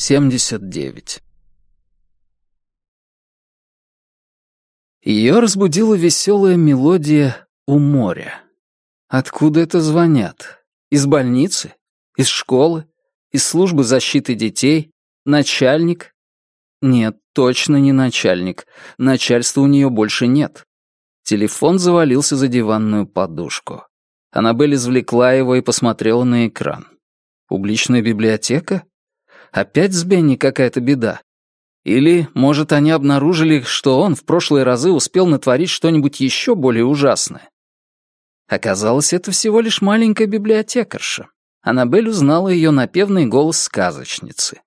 79. Ее разбудила веселая мелодия у моря. Откуда это звонят? Из больницы? Из школы? Из службы защиты детей? Начальник? Нет, точно не начальник. Начальства у нее больше нет. Телефон завалился за диванную подушку. Аннабель извлекла его и посмотрела на экран. Публичная библиотека? Опять с Бенни какая-то беда? Или, может, они обнаружили, что он в прошлые разы успел натворить что-нибудь еще более ужасное? Оказалось, это всего лишь маленькая библиотекарша. Аннабель узнала ее напевный голос сказочницы.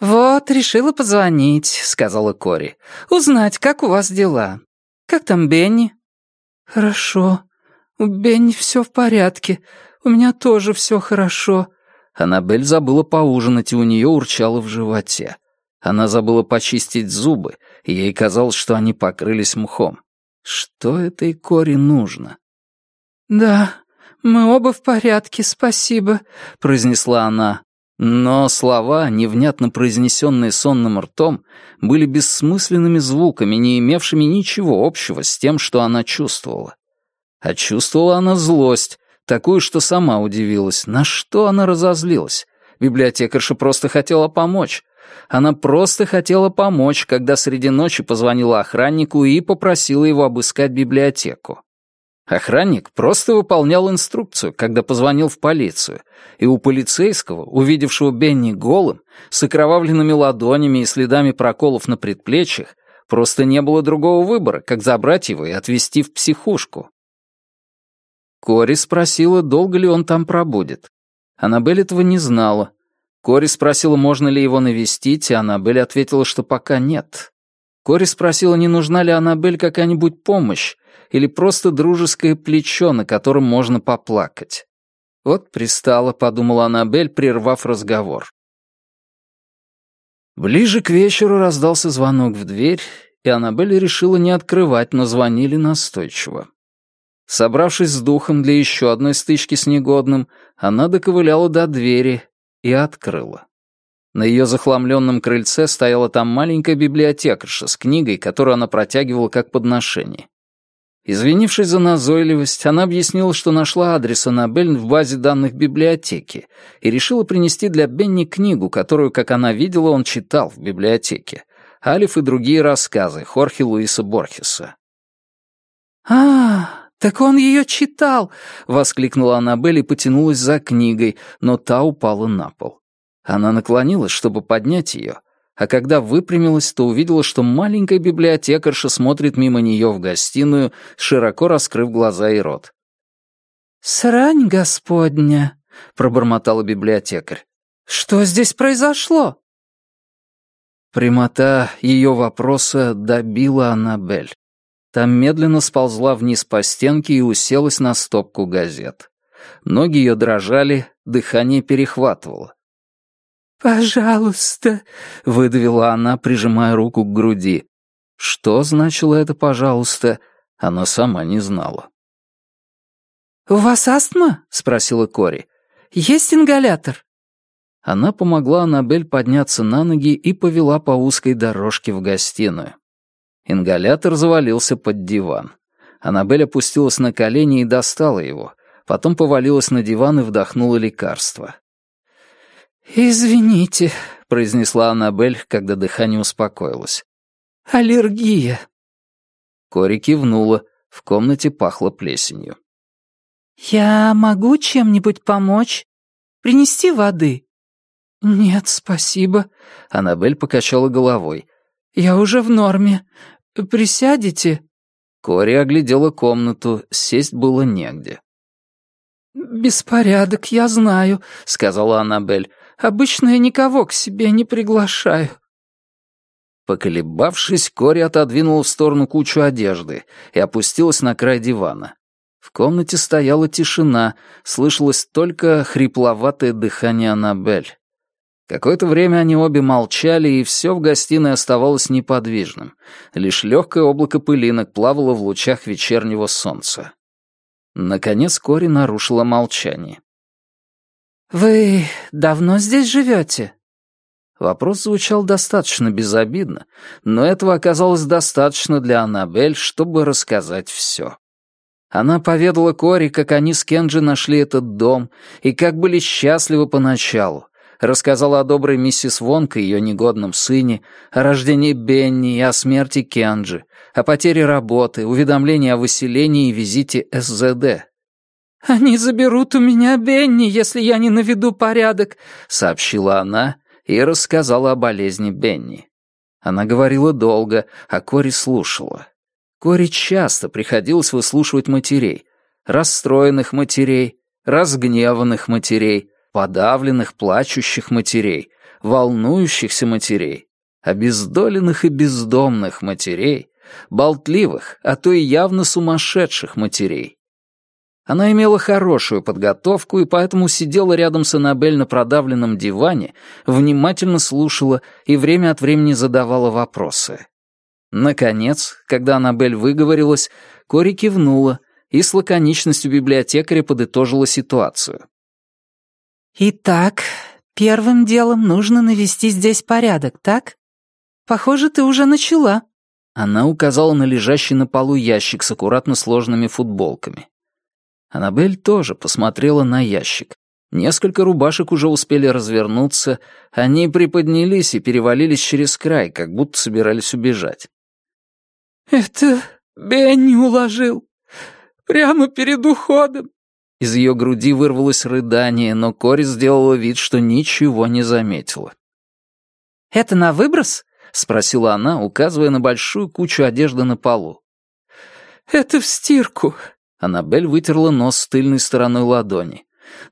«Вот, решила позвонить», — сказала Кори. «Узнать, как у вас дела. Как там Бенни?» «Хорошо. У Бенни все в порядке. У меня тоже все хорошо». Аннабель забыла поужинать, и у нее урчало в животе. Она забыла почистить зубы, и ей казалось, что они покрылись мхом. Что этой Кори нужно? «Да, мы оба в порядке, спасибо», — произнесла она. Но слова, невнятно произнесенные сонным ртом, были бессмысленными звуками, не имевшими ничего общего с тем, что она чувствовала. А чувствовала она злость, такую, что сама удивилась, на что она разозлилась. Библиотекарша просто хотела помочь. Она просто хотела помочь, когда среди ночи позвонила охраннику и попросила его обыскать библиотеку. Охранник просто выполнял инструкцию, когда позвонил в полицию, и у полицейского, увидевшего Бенни голым, с окровавленными ладонями и следами проколов на предплечьях, просто не было другого выбора, как забрать его и отвезти в психушку. Кори спросила, долго ли он там пробудет. Аннабель этого не знала. Кори спросила, можно ли его навестить, и Аннабель ответила, что пока нет. Кори спросила, не нужна ли Аннабель какая-нибудь помощь, или просто дружеское плечо, на котором можно поплакать. Вот пристала, подумала Аннабель, прервав разговор. Ближе к вечеру раздался звонок в дверь, и Аннабель решила не открывать, но звонили настойчиво. Собравшись с духом для еще одной стычки с негодным, она доковыляла до двери и открыла. На ее захламленном крыльце стояла там маленькая библиотекарша с книгой, которую она протягивала как подношение. Извинившись за назойливость, она объяснила, что нашла адрес Аннабель в базе данных библиотеки и решила принести для Бенни книгу, которую, как она видела, он читал в библиотеке. Алиф и другие рассказы Хорхе Луиса Борхеса. «А, так он ее читал!» — воскликнула Аннабель и потянулась за книгой, но та упала на пол. Она наклонилась, чтобы поднять ее, а когда выпрямилась, то увидела, что маленькая библиотекарша смотрит мимо нее в гостиную, широко раскрыв глаза и рот. «Срань господня!» — пробормотала библиотекарь. «Что здесь произошло?» Прямота ее вопроса добила Аннабель. Там медленно сползла вниз по стенке и уселась на стопку газет. Ноги ее дрожали, дыхание перехватывало. «Пожалуйста», — выдавила она, прижимая руку к груди. Что значило это «пожалуйста», она сама не знала. «У вас астма?» — спросила Кори. «Есть ингалятор?» Она помогла Аннабель подняться на ноги и повела по узкой дорожке в гостиную. Ингалятор завалился под диван. Аннабель опустилась на колени и достала его, потом повалилась на диван и вдохнула лекарство. «Извините», — произнесла Аннабель, когда дыхание успокоилось. «Аллергия». Кори кивнула. В комнате пахло плесенью. «Я могу чем-нибудь помочь? Принести воды?» «Нет, спасибо», — Аннабель покачала головой. «Я уже в норме. Присядете?» Кори оглядела комнату, сесть было негде. «Беспорядок, я знаю», — сказала Аннабель. Обычно я никого к себе не приглашаю». Поколебавшись, Кори отодвинула в сторону кучу одежды и опустилась на край дивана. В комнате стояла тишина, слышалось только хрипловатое дыхание Аннабель. Какое-то время они обе молчали, и все в гостиной оставалось неподвижным. Лишь легкое облако пылинок плавало в лучах вечернего солнца. Наконец Кори нарушила молчание. «Вы давно здесь живете?» Вопрос звучал достаточно безобидно, но этого оказалось достаточно для Аннабель, чтобы рассказать все. Она поведала Кори, как они с Кенджи нашли этот дом и как были счастливы поначалу. Рассказала о доброй миссис Вонка и ее негодном сыне, о рождении Бенни и о смерти Кенджи, о потере работы, уведомлении о выселении и визите СЗД. «Они заберут у меня Бенни, если я не наведу порядок», — сообщила она и рассказала о болезни Бенни. Она говорила долго, а Кори слушала. Кори часто приходилось выслушивать матерей, расстроенных матерей, разгневанных матерей, подавленных, плачущих матерей, волнующихся матерей, обездоленных и бездомных матерей, болтливых, а то и явно сумасшедших матерей. Она имела хорошую подготовку и поэтому сидела рядом с Аннабель на продавленном диване, внимательно слушала и время от времени задавала вопросы. Наконец, когда Аннабель выговорилась, Кори кивнула и с лаконичностью библиотекаря подытожила ситуацию. «Итак, первым делом нужно навести здесь порядок, так? Похоже, ты уже начала». Она указала на лежащий на полу ящик с аккуратно сложенными футболками. Аннабель тоже посмотрела на ящик. Несколько рубашек уже успели развернуться, они приподнялись и перевалились через край, как будто собирались убежать. «Это Бенни уложил. Прямо перед уходом». Из ее груди вырвалось рыдание, но Кори сделала вид, что ничего не заметила. «Это на выброс?» — спросила она, указывая на большую кучу одежды на полу. «Это в стирку». Аннабель вытерла нос с тыльной стороной ладони.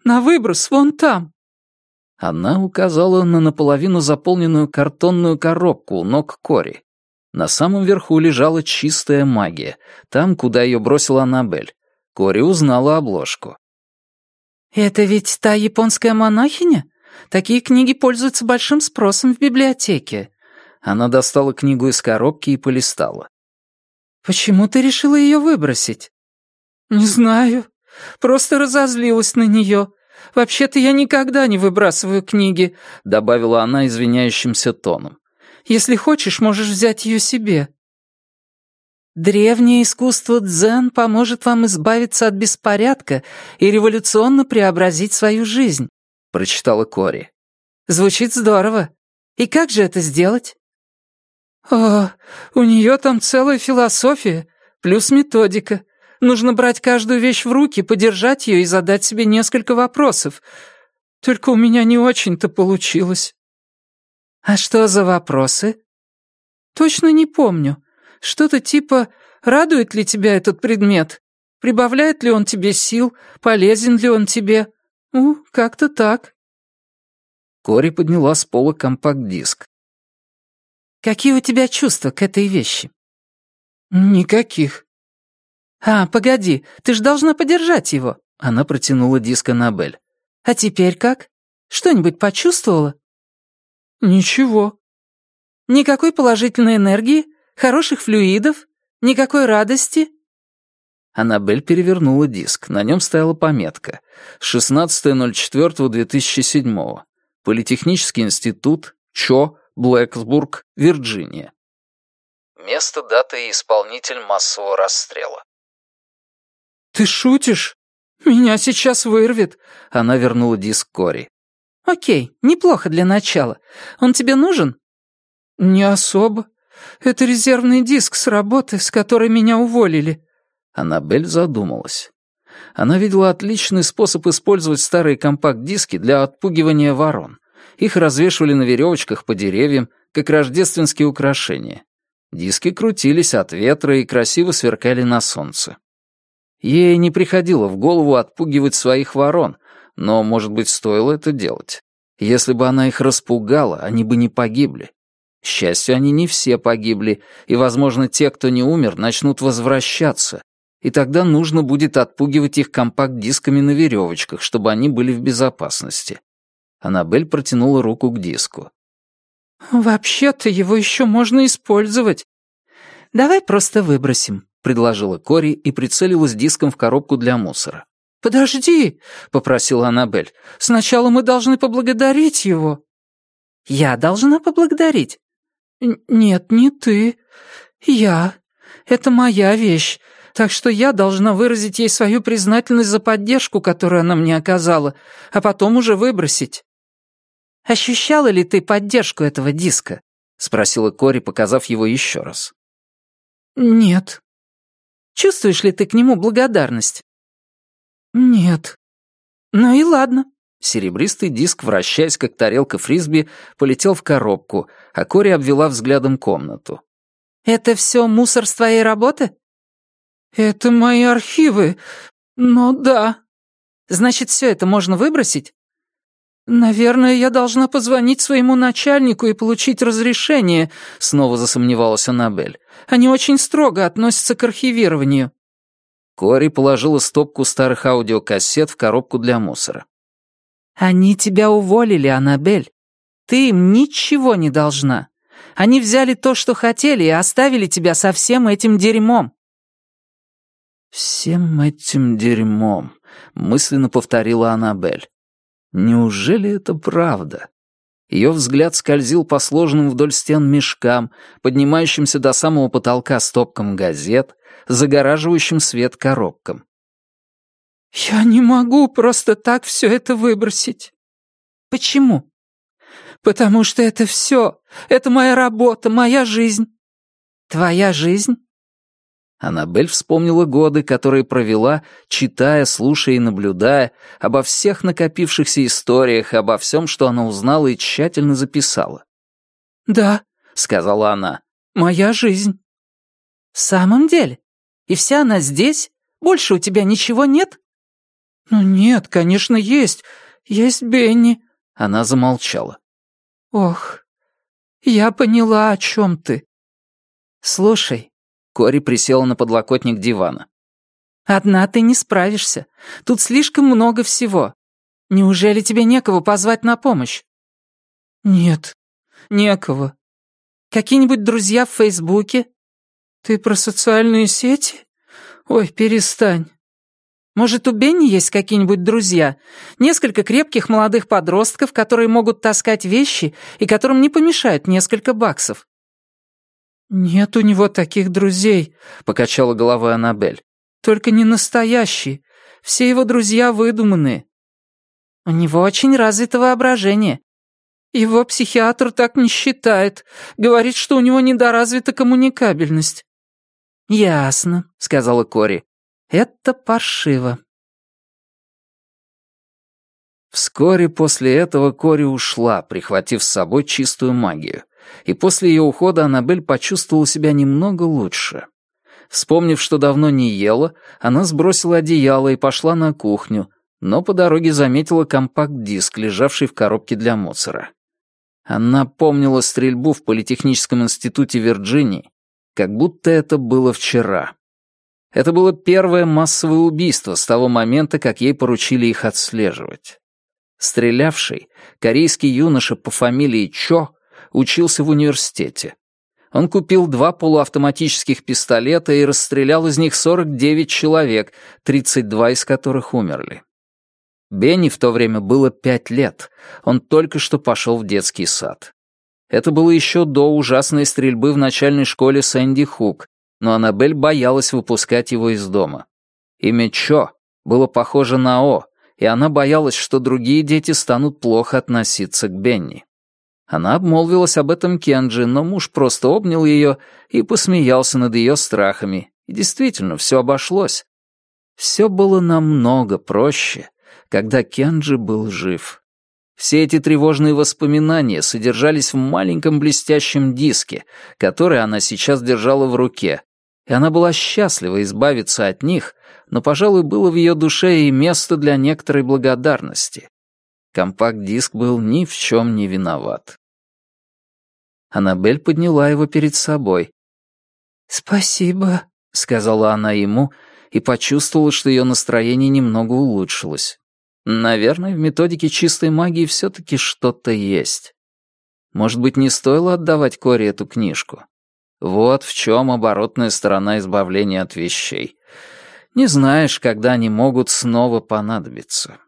«На выброс, вон там». Она указала на наполовину заполненную картонную коробку у ног Кори. На самом верху лежала чистая магия, там, куда ее бросила Аннабель. Кори узнала обложку. «Это ведь та японская монахиня? Такие книги пользуются большим спросом в библиотеке». Она достала книгу из коробки и полистала. «Почему ты решила ее выбросить?» «Не знаю. Просто разозлилась на нее. Вообще-то я никогда не выбрасываю книги», — добавила она извиняющимся тоном. Если хочешь, можешь взять ее себе». «Древнее искусство дзен поможет вам избавиться от беспорядка и революционно преобразить свою жизнь», — прочитала Кори. «Звучит здорово. И как же это сделать?» «О, у нее там целая философия, плюс методика. Нужно брать каждую вещь в руки, подержать ее и задать себе несколько вопросов. Только у меня не очень-то получилось». «А что за вопросы?» «Точно не помню. Что-то типа «Радует ли тебя этот предмет? Прибавляет ли он тебе сил? Полезен ли он тебе?» «Ну, как-то так». Кори подняла с пола компакт-диск. «Какие у тебя чувства к этой вещи?» «Никаких». «А, погоди, ты ж должна подержать его». Она протянула диск Аннабель. «А теперь как? Что-нибудь почувствовала?» «Ничего». «Никакой положительной энергии? Хороших флюидов? Никакой радости?» Аннабель перевернула диск. На нем стояла пометка. 16.04.2007. Политехнический институт, ЧО, Блэксбург, Вирджиния. Место, дата и исполнитель массового расстрела. «Ты шутишь? Меня сейчас вырвет!» Она вернула диск Кори. «Окей, неплохо для начала. Он тебе нужен?» «Не особо. Это резервный диск с работы, с которой меня уволили». Аннабель задумалась. Она видела отличный способ использовать старые компакт-диски для отпугивания ворон. Их развешивали на веревочках по деревьям, как рождественские украшения. Диски крутились от ветра и красиво сверкали на солнце. Ей не приходило в голову отпугивать своих ворон, но, может быть, стоило это делать. Если бы она их распугала, они бы не погибли. Счастью, они не все погибли, и, возможно, те, кто не умер, начнут возвращаться, и тогда нужно будет отпугивать их компакт-дисками на веревочках, чтобы они были в безопасности. Аннабель протянула руку к диску. «Вообще-то его еще можно использовать». «Давай просто выбросим», — предложила Кори и прицелилась диском в коробку для мусора. «Подожди», — попросила Аннабель. «Сначала мы должны поблагодарить его». Я должна поблагодарить?» «Нет, не ты. Я. Это моя вещь. Так что я должна выразить ей свою признательность за поддержку, которую она мне оказала, а потом уже выбросить». «Ощущала ли ты поддержку этого диска?» — спросила Кори, показав его еще раз. «Нет». «Чувствуешь ли ты к нему благодарность?» «Нет». «Ну и ладно». Серебристый диск, вращаясь как тарелка фрисби, полетел в коробку, а Кори обвела взглядом комнату. «Это все мусор с твоей работы?» «Это мои архивы. Ну да». «Значит, все это можно выбросить?» «Наверное, я должна позвонить своему начальнику и получить разрешение», — снова засомневалась Аннабель. «Они очень строго относятся к архивированию». Кори положила стопку старых аудиокассет в коробку для мусора. «Они тебя уволили, Аннабель. Ты им ничего не должна. Они взяли то, что хотели, и оставили тебя со всем этим дерьмом». «Всем этим дерьмом», — мысленно повторила Аннабель. «Неужели это правда?» Ее взгляд скользил по сложенным вдоль стен мешкам, поднимающимся до самого потолка стопкам газет, загораживающим свет коробкам. «Я не могу просто так все это выбросить». «Почему?» «Потому что это все. Это моя работа, моя жизнь». «Твоя жизнь?» Аннабель вспомнила годы, которые провела, читая, слушая и наблюдая, обо всех накопившихся историях, обо всем, что она узнала и тщательно записала. «Да», — сказала она, — «моя жизнь». «В самом деле? И вся она здесь? Больше у тебя ничего нет?» «Ну нет, конечно, есть. Есть Бенни». Она замолчала. «Ох, я поняла, о чем ты». «Слушай, Кори присела на подлокотник дивана. «Одна ты не справишься. Тут слишком много всего. Неужели тебе некого позвать на помощь?» «Нет, некого. Какие-нибудь друзья в Фейсбуке?» «Ты про социальные сети? Ой, перестань. Может, у Бенни есть какие-нибудь друзья? Несколько крепких молодых подростков, которые могут таскать вещи и которым не помешают несколько баксов. «Нет у него таких друзей», — покачала головой Аннабель. «Только не настоящие. Все его друзья выдуманные». «У него очень развито воображение». «Его психиатр так не считает. Говорит, что у него недоразвита коммуникабельность». «Ясно», — сказала Кори. «Это паршиво». Вскоре после этого Кори ушла, прихватив с собой чистую магию и после ее ухода Аннабель почувствовала себя немного лучше. Вспомнив, что давно не ела, она сбросила одеяло и пошла на кухню, но по дороге заметила компакт-диск, лежавший в коробке для мусора. Она помнила стрельбу в Политехническом институте Вирджинии, как будто это было вчера. Это было первое массовое убийство с того момента, как ей поручили их отслеживать. Стрелявший, корейский юноша по фамилии Чо, учился в университете. Он купил два полуавтоматических пистолета и расстрелял из них 49 человек, 32 из которых умерли. Бенни в то время было пять лет, он только что пошел в детский сад. Это было еще до ужасной стрельбы в начальной школе Сэнди Хук, но Аннабель боялась выпускать его из дома. Имя Чо было похоже на О, и она боялась, что другие дети станут плохо относиться к Бенни. Она обмолвилась об этом Кенджи, но муж просто обнял ее и посмеялся над ее страхами. И действительно, все обошлось. Все было намного проще, когда Кенджи был жив. Все эти тревожные воспоминания содержались в маленьком блестящем диске, который она сейчас держала в руке, и она была счастлива избавиться от них, но, пожалуй, было в ее душе и место для некоторой благодарности. Компакт-диск был ни в чем не виноват. Аннабель подняла его перед собой. «Спасибо», — сказала она ему, и почувствовала, что ее настроение немного улучшилось. Наверное, в методике чистой магии все-таки что-то есть. Может быть, не стоило отдавать Кори эту книжку? Вот в чем оборотная сторона избавления от вещей. Не знаешь, когда они могут снова понадобиться.